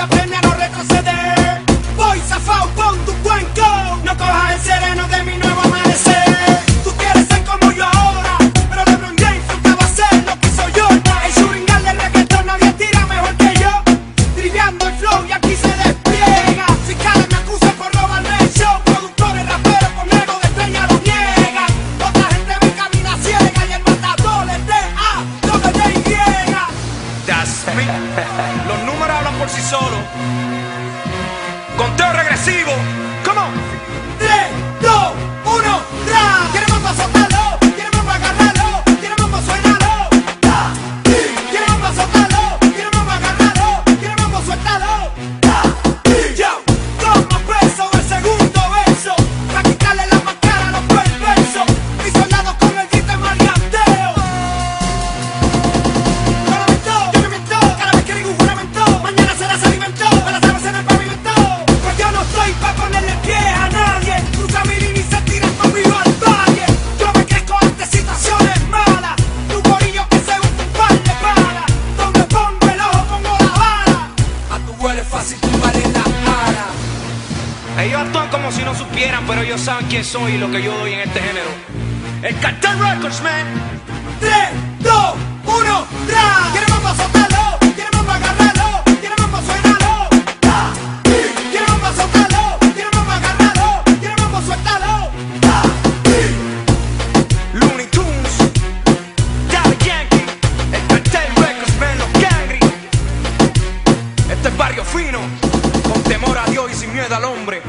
apenas Mira, los números hablan por sí solos. Conteo regresivo. le fácil tumbar en la cara. Ellos actúan como si no supieran, pero ellos saben quién soy y lo que yo doy en este género. El Cartel Records, man. barrio fino, con temor a Dios y sin miedo al hombre.